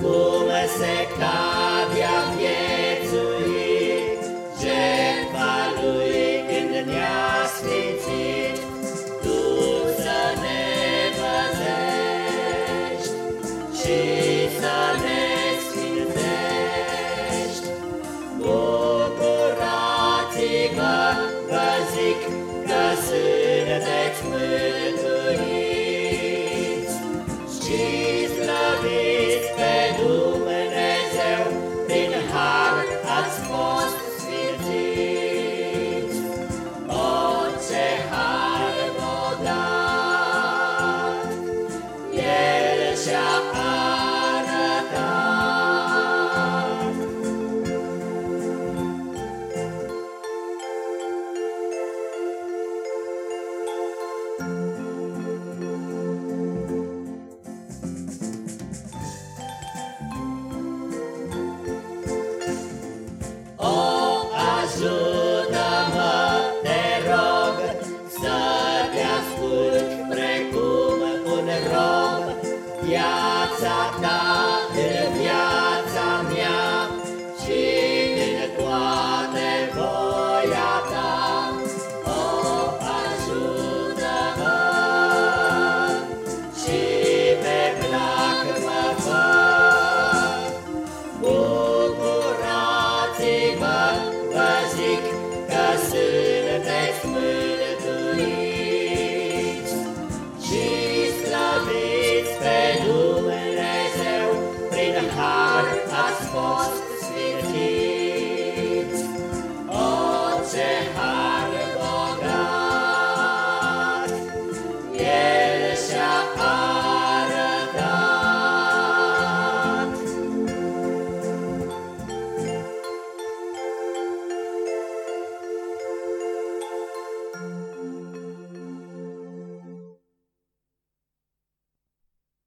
cum se de-a viețuit, jertfa lui când ne-a sfințit, tu să ne păzești și să ne sfințești. Bucurați-vă, vă zic că sunteți mântuiți și Yeah.